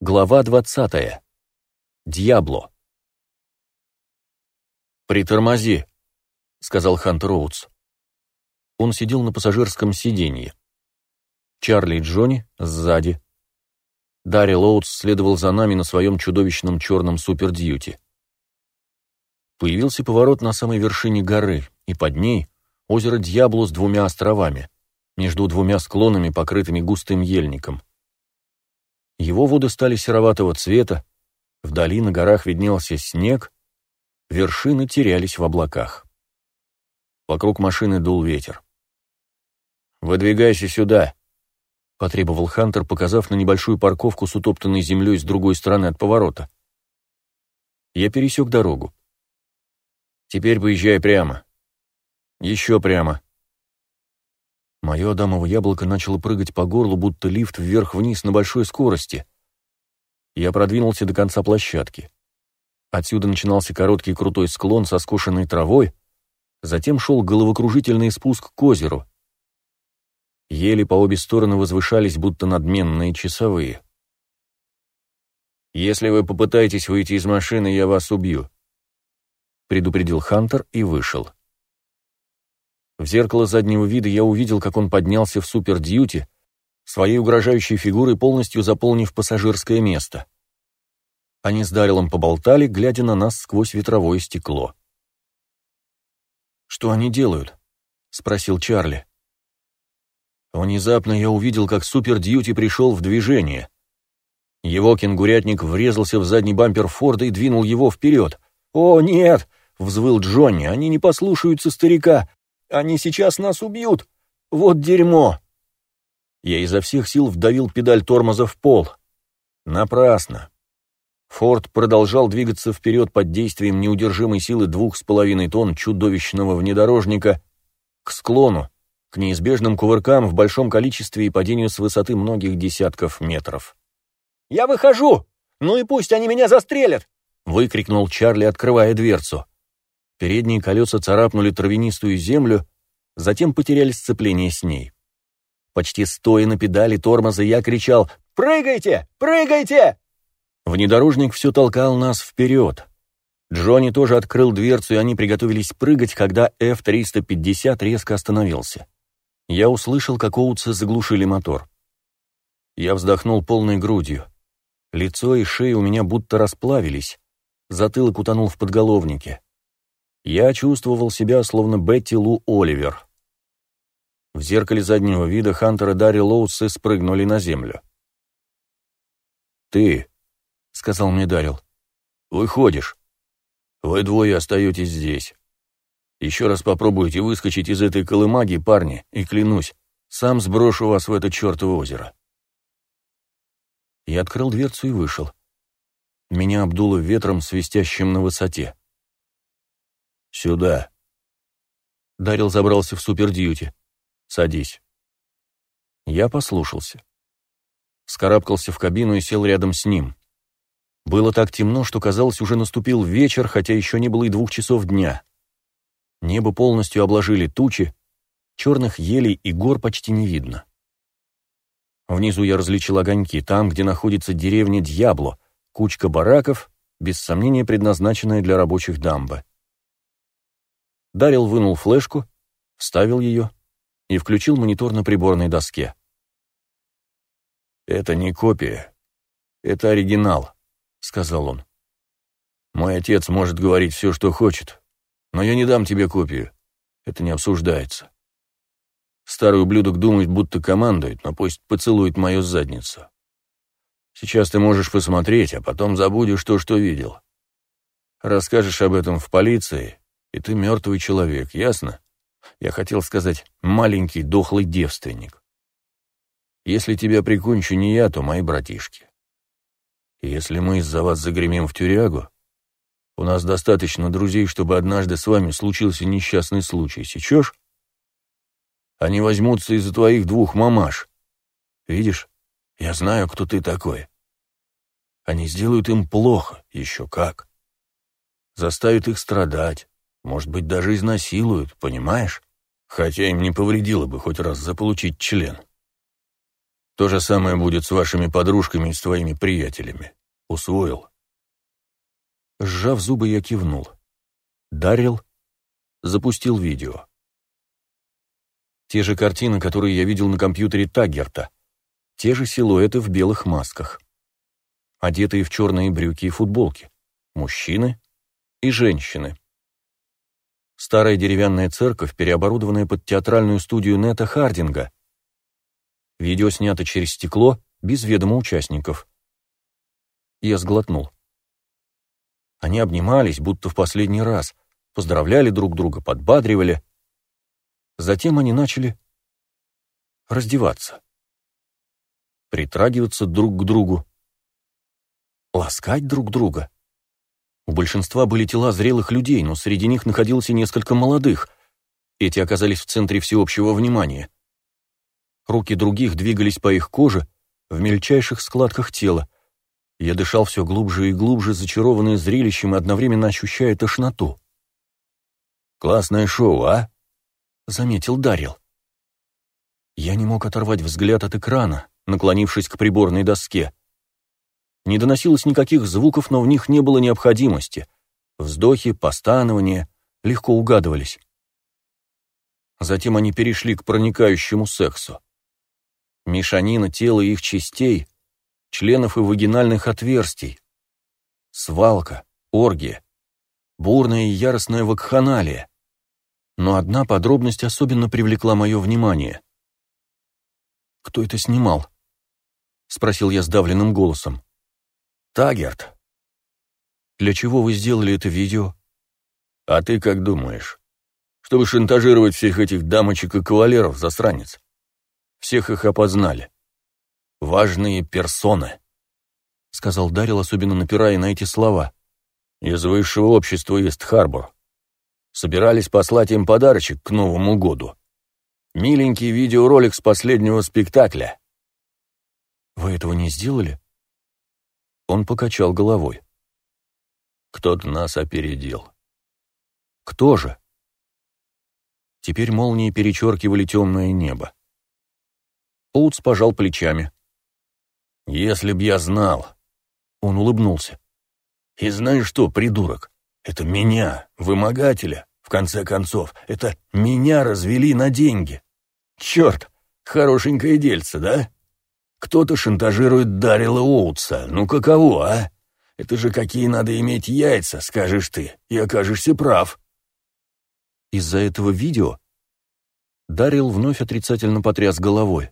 Глава 20. Дьябло. «Притормози», — сказал Хант Роудс. Он сидел на пассажирском сиденье. Чарли и Джонни сзади. Дарри Лоудс следовал за нами на своем чудовищном черном супердьюти. Появился поворот на самой вершине горы, и под ней озеро Дьябло с двумя островами, между двумя склонами, покрытыми густым ельником. Его воды стали сероватого цвета, вдали на горах виднелся снег, вершины терялись в облаках. Вокруг машины дул ветер. «Выдвигайся сюда», — потребовал Хантер, показав на небольшую парковку с утоптанной землей с другой стороны от поворота. Я пересек дорогу. «Теперь поезжай прямо. Еще прямо. Мое адамово яблоко начало прыгать по горлу, будто лифт вверх-вниз на большой скорости. Я продвинулся до конца площадки. Отсюда начинался короткий крутой склон со скошенной травой, затем шел головокружительный спуск к озеру. Ели по обе стороны возвышались, будто надменные часовые. «Если вы попытаетесь выйти из машины, я вас убью», — предупредил Хантер и вышел. В зеркало заднего вида я увидел, как он поднялся в супер-дьюти, своей угрожающей фигурой полностью заполнив пассажирское место. Они с Дарилом поболтали, глядя на нас сквозь ветровое стекло. «Что они делают?» — спросил Чарли. Внезапно я увидел, как супер-дьюти пришел в движение. Его кенгурятник врезался в задний бампер Форда и двинул его вперед. «О, нет!» — взвыл Джонни. «Они не послушаются старика! Они сейчас нас убьют! Вот дерьмо!» Я изо всех сил вдавил педаль тормоза в пол. Напрасно. Форд продолжал двигаться вперед под действием неудержимой силы двух с половиной тонн чудовищного внедорожника к склону, к неизбежным кувыркам в большом количестве и падению с высоты многих десятков метров. «Я выхожу! Ну и пусть они меня застрелят!» — выкрикнул Чарли, открывая дверцу. Передние колеса царапнули травянистую землю, затем потеряли сцепление с ней. Почти стоя на педали тормоза, я кричал «Прыгайте! Прыгайте!» Внедорожник все толкал нас вперед. Джонни тоже открыл дверцу, и они приготовились прыгать, когда F-350 резко остановился. Я услышал, как Оутса заглушили мотор. Я вздохнул полной грудью. Лицо и шея у меня будто расплавились. Затылок утонул в подголовнике. Я чувствовал себя словно Бетти Лу Оливер. В зеркале заднего вида Хантер и Дарри Лоусы спрыгнули на землю. «Ты», — сказал мне Дарил, — «выходишь. Вы двое остаетесь здесь. Еще раз попробуйте выскочить из этой колымаги, парни, и клянусь, сам сброшу вас в это чертово озеро». Я открыл дверцу и вышел. Меня обдуло ветром, свистящим на высоте. «Сюда». Дарил забрался в супердьюти. «Садись». Я послушался. Скарабкался в кабину и сел рядом с ним. Было так темно, что казалось, уже наступил вечер, хотя еще не было и двух часов дня. Небо полностью обложили тучи, черных елей и гор почти не видно. Внизу я различил огоньки, там, где находится деревня Дьябло, кучка бараков, без сомнения предназначенная для рабочих дамбы. Дарил вынул флешку, вставил ее и включил монитор на приборной доске. «Это не копия, это оригинал», — сказал он. «Мой отец может говорить все, что хочет, но я не дам тебе копию. Это не обсуждается. Старый ублюдок думает, будто командует, но пусть поцелует мою задницу. Сейчас ты можешь посмотреть, а потом забудешь то, что видел. Расскажешь об этом в полиции, и ты мертвый человек, ясно? Я хотел сказать «маленький дохлый девственник». Если тебя прикончу не я, то мои братишки. Если мы из-за вас загремим в тюрягу, у нас достаточно друзей, чтобы однажды с вами случился несчастный случай, сечешь? Они возьмутся из-за твоих двух мамаш. Видишь, я знаю, кто ты такой. Они сделают им плохо, еще как. Заставят их страдать, может быть, даже изнасилуют, понимаешь? Хотя им не повредило бы хоть раз заполучить член. То же самое будет с вашими подружками и с твоими приятелями. Усвоил?» Сжав зубы, я кивнул. Дарил, запустил видео. Те же картины, которые я видел на компьютере Таггерта. Те же силуэты в белых масках. Одетые в черные брюки и футболки. Мужчины и женщины. Старая деревянная церковь, переоборудованная под театральную студию Нета Хардинга. Видео снято через стекло, без ведома участников. Я сглотнул. Они обнимались, будто в последний раз, поздравляли друг друга, подбадривали. Затем они начали раздеваться, притрагиваться друг к другу, ласкать друг друга. У большинства были тела зрелых людей, но среди них находилось и несколько молодых. Эти оказались в центре всеобщего внимания. Руки других двигались по их коже в мельчайших складках тела. Я дышал все глубже и глубже, зачарованный зрелищем и одновременно ощущая тошноту. «Классное шоу, а?» заметил Дарил. Я не мог оторвать взгляд от экрана, наклонившись к приборной доске. Не доносилось никаких звуков, но в них не было необходимости. Вздохи, постанования легко угадывались. Затем они перешли к проникающему сексу. Мешанина тела их частей, членов и вагинальных отверстий. Свалка, оргия, бурная и яростная вакханалия но одна подробность особенно привлекла мое внимание. «Кто это снимал?» — спросил я сдавленным голосом. «Тагерт». «Для чего вы сделали это видео?» «А ты как думаешь? Чтобы шантажировать всех этих дамочек и кавалеров, засранец. Всех их опознали. Важные персоны», — сказал Дарил, особенно напирая на эти слова. «Из высшего общества Ист-Харбор. Собирались послать им подарочек к Новому году. Миленький видеоролик с последнего спектакля. Вы этого не сделали? Он покачал головой. Кто-то нас опередил. Кто же? Теперь молнии перечеркивали темное небо. Оутс пожал плечами. «Если б я знал...» Он улыбнулся. «И знаешь что, придурок? Это меня, вымогателя, в конце концов, это меня развели на деньги. Черт, хорошенькое дельце, да? Кто-то шантажирует Дарила Оутса. Ну каково, а? Это же какие надо иметь яйца, скажешь ты, и окажешься прав. Из-за этого видео Дарил вновь отрицательно потряс головой.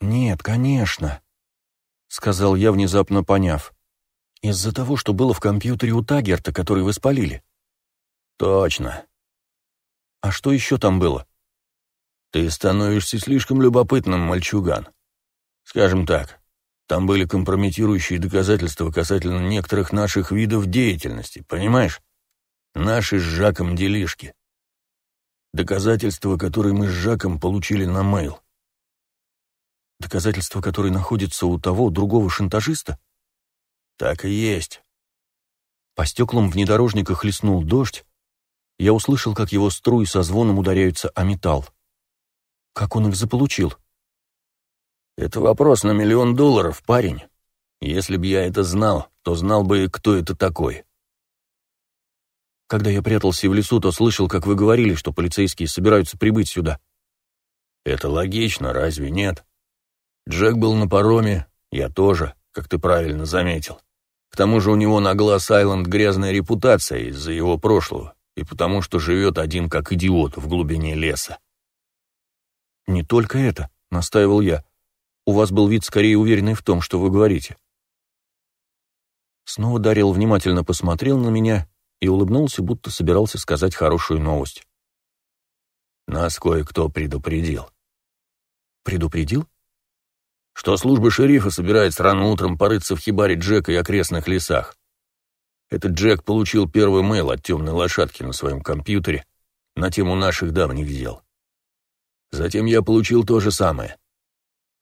«Нет, конечно», — сказал я, внезапно поняв. «Из-за того, что было в компьютере у Тагерта, который вы спалили. «Точно». «А что еще там было?» «Ты становишься слишком любопытным, мальчуган. Скажем так, там были компрометирующие доказательства касательно некоторых наших видов деятельности, понимаешь? Наши с Жаком делишки. Доказательства, которые мы с Жаком получили на мейл. Доказательства, которые находятся у того другого шантажиста? Так и есть. По стеклам внедорожника хлестнул дождь, я услышал, как его струи со звоном ударяются о металл. Как он их заполучил? Это вопрос на миллион долларов, парень. Если бы я это знал, то знал бы, кто это такой. Когда я прятался в лесу, то слышал, как вы говорили, что полицейские собираются прибыть сюда. Это логично, разве нет? Джек был на пароме, я тоже, как ты правильно заметил. К тому же у него на Глаз-Айленд грязная репутация из-за его прошлого и потому что живет один как идиот в глубине леса. «Не только это», — настаивал я. «У вас был вид скорее уверенный в том, что вы говорите». Снова Дарил внимательно посмотрел на меня и улыбнулся, будто собирался сказать хорошую новость. «Нас кое-кто предупредил». «Предупредил?» «Что служба шерифа собирается рано утром порыться в хибаре Джека и окрестных лесах. Этот Джек получил первый мейл от темной лошадки на своем компьютере на тему наших давних дел. Затем я получил то же самое.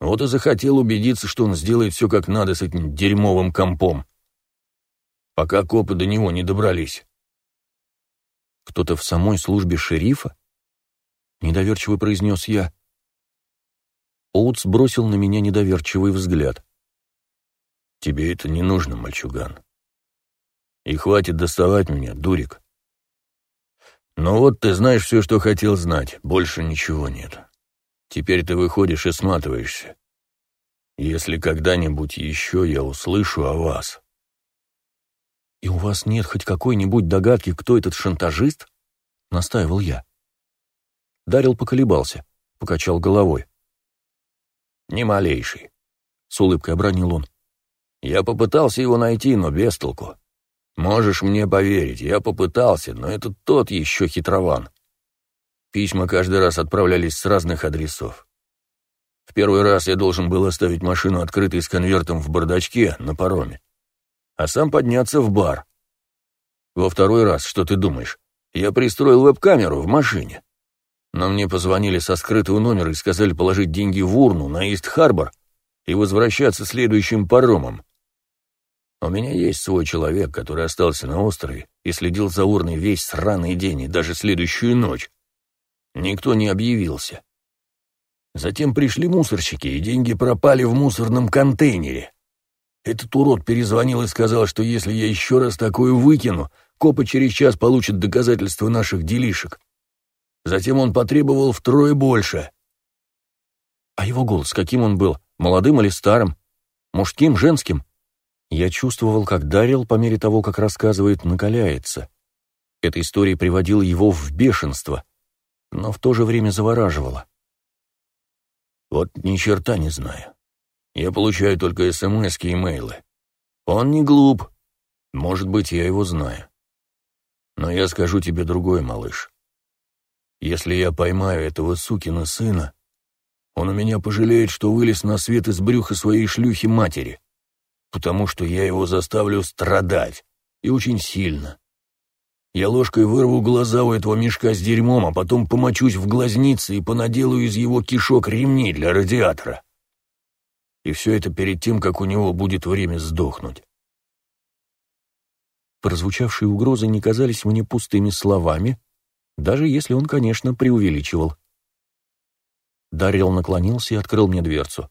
Вот и захотел убедиться, что он сделает все как надо с этим дерьмовым компом. Пока копы до него не добрались. «Кто-то в самой службе шерифа?» — недоверчиво произнес я. Оутс бросил на меня недоверчивый взгляд. «Тебе это не нужно, мальчуган. И хватит доставать меня, дурик. Ну вот ты знаешь все, что хотел знать, больше ничего нет. Теперь ты выходишь и сматываешься. Если когда-нибудь еще я услышу о вас...» «И у вас нет хоть какой-нибудь догадки, кто этот шантажист?» — настаивал я. Дарил поколебался, покачал головой. «Ни малейший», — с улыбкой обронил он. «Я попытался его найти, но без толку. Можешь мне поверить, я попытался, но это тот еще хитрован. Письма каждый раз отправлялись с разных адресов. В первый раз я должен был оставить машину открытой с конвертом в бардачке на пароме, а сам подняться в бар. Во второй раз, что ты думаешь, я пристроил веб-камеру в машине. Но мне позвонили со скрытого номера и сказали положить деньги в урну на Ист-Харбор и возвращаться следующим паромом. У меня есть свой человек, который остался на острове и следил за урной весь сраный день и даже следующую ночь. Никто не объявился. Затем пришли мусорщики, и деньги пропали в мусорном контейнере. Этот урод перезвонил и сказал, что если я еще раз такое выкину, копы через час получат доказательства наших делишек. Затем он потребовал втрое больше. А его голос, каким он был? Молодым или старым? Мужским, женским? Я чувствовал, как Дарил, по мере того, как рассказывает, накаляется. Эта история приводила его в бешенство, но в то же время завораживала. Вот ни черта не знаю. Я получаю только смс и имейлы. Он не глуп. Может быть, я его знаю. Но я скажу тебе другое, малыш. Если я поймаю этого сукина сына, он у меня пожалеет, что вылез на свет из брюха своей шлюхи-матери, потому что я его заставлю страдать, и очень сильно. Я ложкой вырву глаза у этого мешка с дерьмом, а потом помочусь в глазнице и понаделаю из его кишок ремни для радиатора. И все это перед тем, как у него будет время сдохнуть. Прозвучавшие угрозы не казались мне пустыми словами, даже если он, конечно, преувеличивал. Даррелл наклонился и открыл мне дверцу.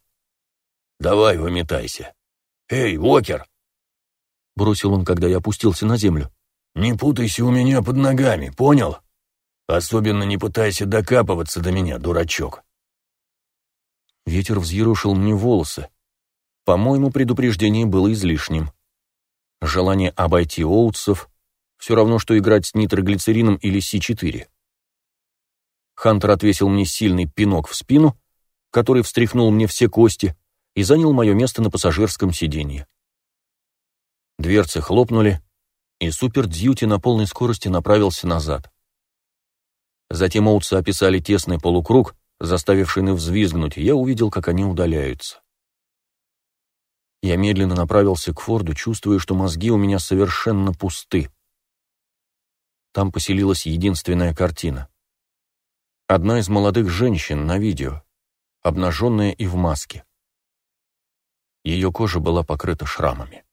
«Давай, выметайся. Эй, Уокер!» Бросил он, когда я опустился на землю. «Не путайся у меня под ногами, понял? Особенно не пытайся докапываться до меня, дурачок». Ветер взъерушил мне волосы. По-моему, предупреждение было излишним. Желание обойти Оутсов все равно, что играть с нитроглицерином или Си-4. Хантер отвесил мне сильный пинок в спину, который встряхнул мне все кости и занял мое место на пассажирском сиденье. Дверцы хлопнули, и Супер Дьюти на полной скорости направился назад. Затем Оутсы описали тесный полукруг, заставивший их взвизгнуть, и я увидел, как они удаляются. Я медленно направился к Форду, чувствуя, что мозги у меня совершенно пусты. Там поселилась единственная картина. Одна из молодых женщин на видео, обнаженная и в маске. Ее кожа была покрыта шрамами.